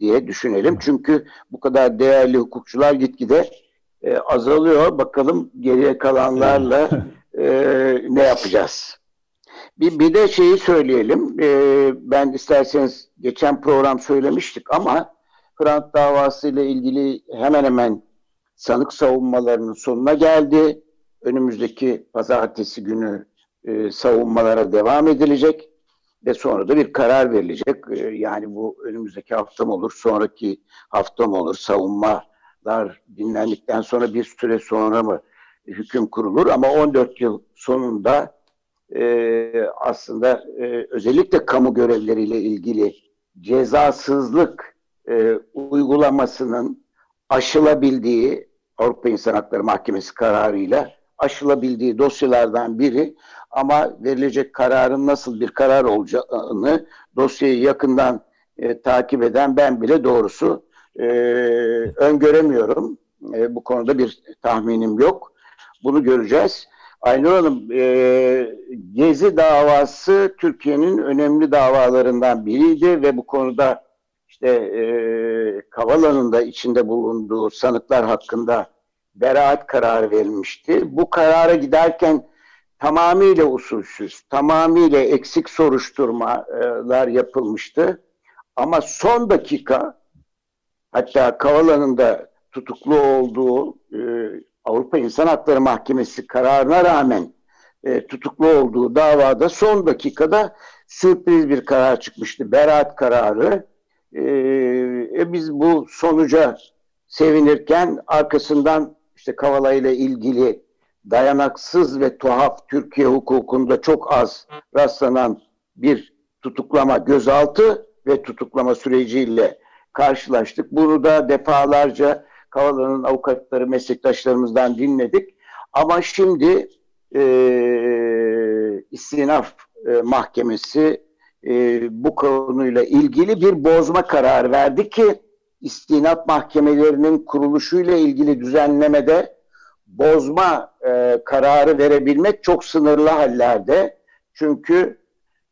diye düşünelim. Çünkü bu kadar değerli hukukçular gitgide e, azalıyor. Bakalım geriye kalanlarla e, ne yapacağız? Bir, bir de şeyi söyleyelim. E, ben isterseniz geçen program söylemiştik ama Hrant davası ile ilgili hemen hemen sanık savunmalarının sonuna geldi. Önümüzdeki pazartesi günü e, savunmalara devam edilecek ve sonra da bir karar verilecek. E, yani bu önümüzdeki hafta mı olur, sonraki hafta mı olur, savunmalar dinlendikten sonra bir süre sonra mı hüküm kurulur ama 14 yıl sonunda e, aslında e, özellikle kamu görevleriyle ilgili cezasızlık e, uygulamasının aşılabildiği Avrupa İnsan Hakları Mahkemesi kararıyla aşılabildiği dosyalardan biri ama verilecek kararın nasıl bir karar olacağını dosyayı yakından e, takip eden ben bile doğrusu e, öngöremiyorum. E, bu konuda bir tahminim yok. Bunu göreceğiz. Aynur Hanım, e, Gezi davası Türkiye'nin önemli davalarından biriydi ve bu konuda işte e, Kavala'nın da içinde bulunduğu sanıklar hakkında beraat kararı verilmişti. Bu karara giderken tamamıyla usulsüz, tamamıyla eksik soruşturmalar yapılmıştı. Ama son dakika hatta Kavala'nın da tutuklu olduğu e, Avrupa İnsan Hakları Mahkemesi kararına rağmen e, tutuklu olduğu davada son dakikada sürpriz bir karar çıkmıştı. Beraat kararı. E, e, biz bu sonuca sevinirken arkasından işte Kavala ile ilgili dayanaksız ve tuhaf Türkiye hukukunda çok az rastlanan bir tutuklama gözaltı ve tutuklama süreciyle karşılaştık. Bunu da defalarca Kavala'nın avukatları, meslektaşlarımızdan dinledik. Ama şimdi e, istinaf e, mahkemesi e, bu konuyla ilgili bir bozma kararı verdi ki istinaf mahkemelerinin kuruluşuyla ilgili düzenlemede bozma e, kararı verebilmek çok sınırlı hallerde. Çünkü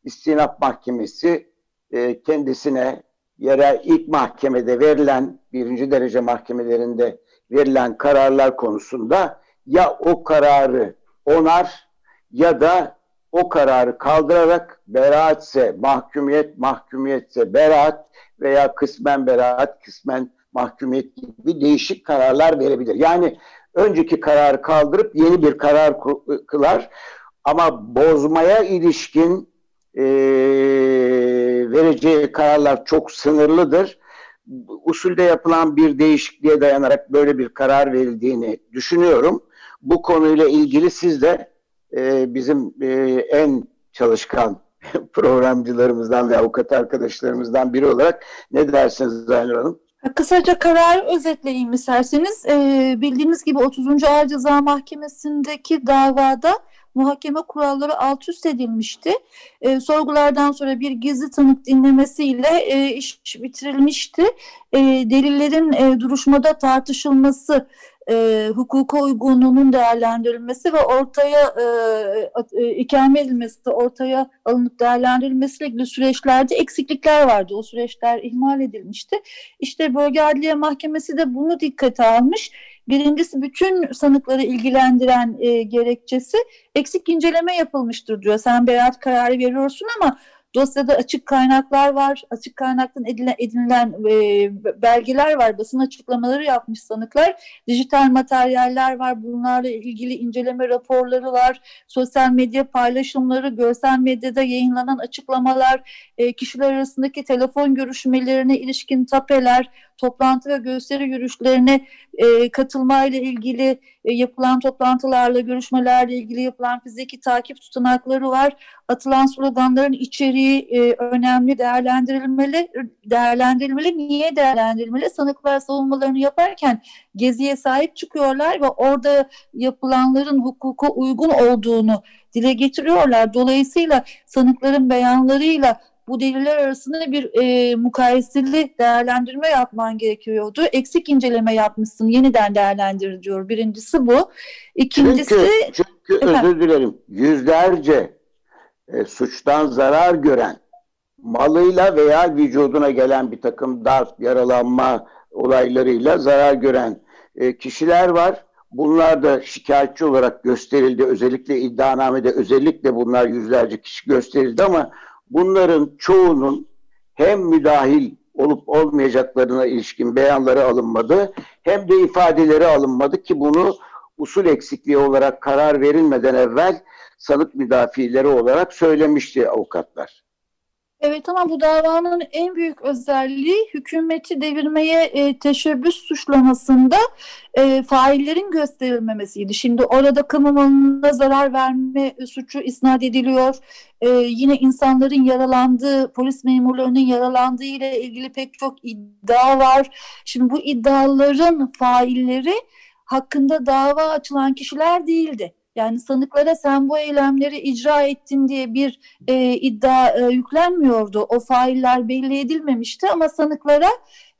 istinaf mahkemesi e, kendisine yerel ilk mahkemede verilen birinci derece mahkemelerinde verilen kararlar konusunda ya o kararı onar ya da o kararı kaldırarak beraatse mahkumiyet, mahkumiyetse beraat veya kısmen beraat, kısmen mahkumiyet gibi değişik kararlar verebilir. Yani önceki kararı kaldırıp yeni bir karar kılar ama bozmaya ilişkin e, vereceği kararlar çok sınırlıdır. Usulde yapılan bir değişikliğe dayanarak böyle bir karar verildiğini düşünüyorum. Bu konuyla ilgili siz de e, bizim e, en çalışkan programcılarımızdan ve avukat arkadaşlarımızdan biri olarak ne dersiniz Zaynur Hanım?
Kısaca kararı özetleyeyim isterseniz. Ee, bildiğiniz gibi 30. Ağır Ceza Mahkemesi'ndeki davada muhakeme kuralları alt üst edilmişti. E, sorgulardan sonra bir gizli tanık dinlemesiyle e, iş bitirilmişti. E, delillerin e, duruşmada tartışılması e, hukuka uygunluğunun değerlendirilmesi ve ortaya e, e, ikame edilmesi, ortaya alınıp değerlendirilmesiyle ilgili süreçlerde eksiklikler vardı. O süreçler ihmal edilmişti. İşte Bölge Adliye Mahkemesi de bunu dikkate almış. Birincisi bütün sanıkları ilgilendiren e, gerekçesi eksik inceleme yapılmıştır diyor. Sen beraat kararı veriyorsun ama Dosyada açık kaynaklar var, açık kaynaktan edilen, edinilen e, belgeler var, basın açıklamaları yapmış sanıklar, dijital materyaller var, bunlarla ilgili inceleme raporları var, sosyal medya paylaşımları, görsel medyada yayınlanan açıklamalar, e, kişiler arasındaki telefon görüşmelerine ilişkin tapeler, toplantı ve gösteri yürüyüşlerine e, katılmayla ilgili e, yapılan toplantılarla, görüşmelerle ilgili yapılan fiziki takip tutanakları var. Atılan sloganların içeriği e, önemli değerlendirilmeli. Değerlendirilmeli. Niye değerlendirilmeli? Sanıklar savunmalarını yaparken geziye sahip çıkıyorlar ve orada yapılanların hukuka uygun olduğunu dile getiriyorlar. Dolayısıyla sanıkların beyanlarıyla bu deliller arasında bir e, mukayeseli değerlendirme yapman gerekiyordu. Eksik inceleme yapmışsın, yeniden değerlendir diyor. Birincisi bu. İkincisi...
Çünkü, çünkü özür dilerim, yüzlerce e, suçtan zarar gören, malıyla veya vücuduna gelen bir takım darp, yaralanma olaylarıyla zarar gören e, kişiler var. Bunlar da şikayetçi olarak gösterildi. Özellikle iddianamede özellikle bunlar yüzlerce kişi gösterildi ama bunların çoğunun hem müdahil olup olmayacaklarına ilişkin beyanları alınmadı hem de ifadeleri alınmadı ki bunu usul eksikliği olarak karar verilmeden evvel sanık müdafileri olarak söylemişti avukatlar.
Evet ama bu davanın en büyük özelliği hükümeti devirmeye e, teşebbüs suçlamasında e, faillerin gösterilmemesiydi. Şimdi orada kamu malına zarar verme suçu isnat ediliyor. E, yine insanların yaralandığı, polis memurlarının yaralandığı ile ilgili pek çok iddia var. Şimdi bu iddiaların failleri hakkında dava açılan kişiler değildi. Yani sanıklara sen bu eylemleri icra ettin diye bir e, iddia e, yüklenmiyordu. O failler belli edilmemişti ama sanıklara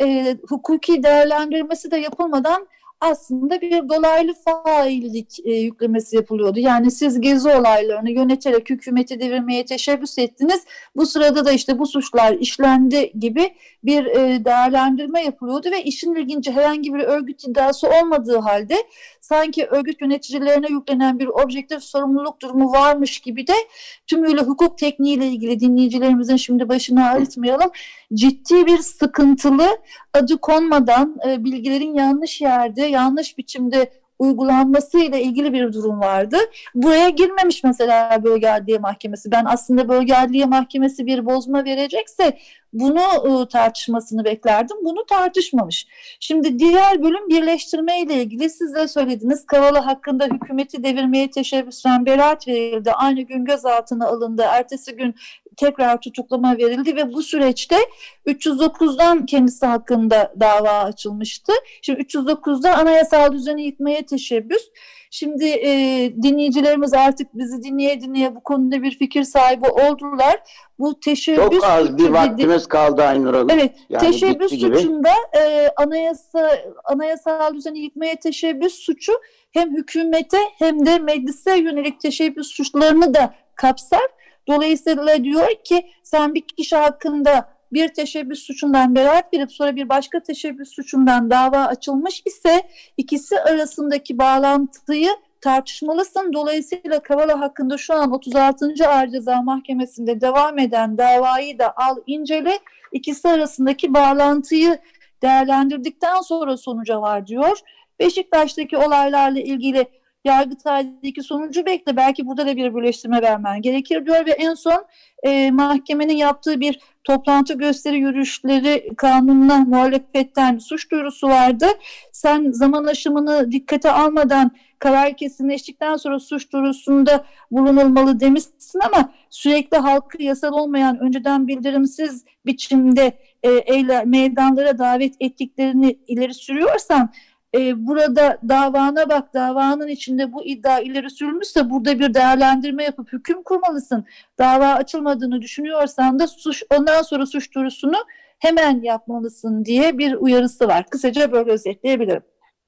e, hukuki değerlendirmesi de yapılmadan aslında bir dolaylı faillik e, yüklemesi yapılıyordu. Yani siz gezi olaylarını yöneterek hükümeti devirmeye teşebbüs ettiniz. Bu sırada da işte bu suçlar işlendi gibi bir e, değerlendirme yapılıyordu ve işin ilginci herhangi bir örgüt iddiası olmadığı halde sanki örgüt yöneticilerine yüklenen bir objektif sorumluluk durumu varmış gibi de tümüyle hukuk tekniğiyle ilgili dinleyicilerimizin şimdi başına ağrıtmayalım. Ciddi bir sıkıntılı adı konmadan e, bilgilerin yanlış yerde yanlış biçimde uygulanması ile ilgili bir durum vardı. Buraya girmemiş mesela bölge adliye mahkemesi. Ben aslında bölge adliye mahkemesi bir bozma verecekse bunu ıı, tartışmasını beklerdim. Bunu tartışmamış. Şimdi diğer bölüm birleştirme ile ilgili siz de söylediniz. Kavala hakkında hükümeti devirmeye teşebbüsten beraat verildi. Aynı gün gözaltına alındı. Ertesi gün tekrar tutuklama verildi ve bu süreçte 309'dan kendisi hakkında dava açılmıştı. Şimdi 309'da anayasal düzeni yıkmaya teşebbüs. Şimdi e, dinleyicilerimiz artık bizi dinleye dinleye bu konuda bir fikir sahibi oldular. Bu teşebbüs...
Çok az bir vaktimiz kaldı Aynur Hanım.
Evet, yani teşebbüs suçunda e, anayasa anayasal düzeni yıkmaya teşebbüs suçu hem hükümete hem de meclise yönelik teşebbüs suçlarını da kapsar. Dolayısıyla diyor ki sen bir kişi hakkında bir teşebbüs suçundan beraat verip sonra bir başka teşebbüs suçundan dava açılmış ise ikisi arasındaki bağlantıyı tartışmalısın. Dolayısıyla Kavala hakkında şu an 36. Ağır Ceza Mahkemesi'nde devam eden davayı da al incele. İkisi arasındaki bağlantıyı değerlendirdikten sonra sonuca var diyor. Beşiktaş'taki olaylarla ilgili Yargıtay'daki sonucu bekle. Belki burada da bir birleştirme vermen gerekir diyor ve en son e, mahkemenin yaptığı bir toplantı gösteri yürüyüşleri kanununa muhalefetten suç duyurusu vardı. Sen zaman aşımını dikkate almadan karar kesinleştikten sonra suç duyurusunda bulunulmalı demişsin ama sürekli halkı yasal olmayan önceden bildirimsiz biçimde e, eyle, meydanlara davet ettiklerini ileri sürüyorsan e, burada davana bak davanın içinde bu iddia ileri sürülmüşse burada bir değerlendirme yapıp hüküm kurmalısın. Dava açılmadığını düşünüyorsan da suç, ondan sonra suç duyurusunu hemen yapmalısın diye bir uyarısı var. Kısaca böyle özetleyebilirim.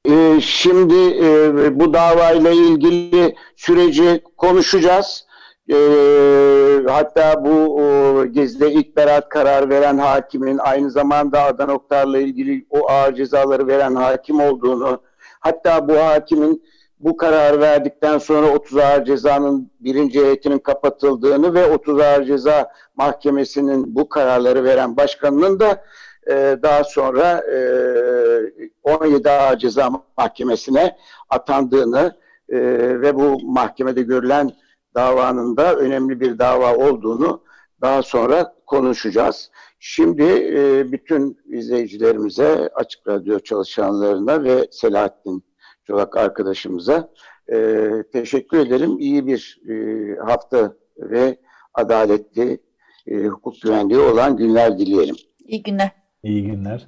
Ee, şimdi e, bu davayla ilgili süreci konuşacağız. E, hatta bu o, Gezi'de ilk beraat karar veren hakimin aynı zamanda Adana Oktar'la ilgili o ağır cezaları veren hakim olduğunu hatta bu hakimin bu karar verdikten sonra 30 ağır cezanın birinci heyetinin kapatıldığını ve 30 ağır ceza mahkemesinin bu kararları veren başkanının da e, daha sonra e, 17 ağır ceza mahkemesine atandığını e, ve bu mahkemede görülen davanın da önemli bir dava olduğunu daha sonra konuşacağız. Şimdi e, bütün izleyicilerimize, Açık Radyo çalışanlarına ve Selahattin Çolak arkadaşımıza e, teşekkür ederim. İyi bir e, hafta ve adaletli e, hukuk güvenliği olan günler dileyelim.
İyi günler.
İyi günler.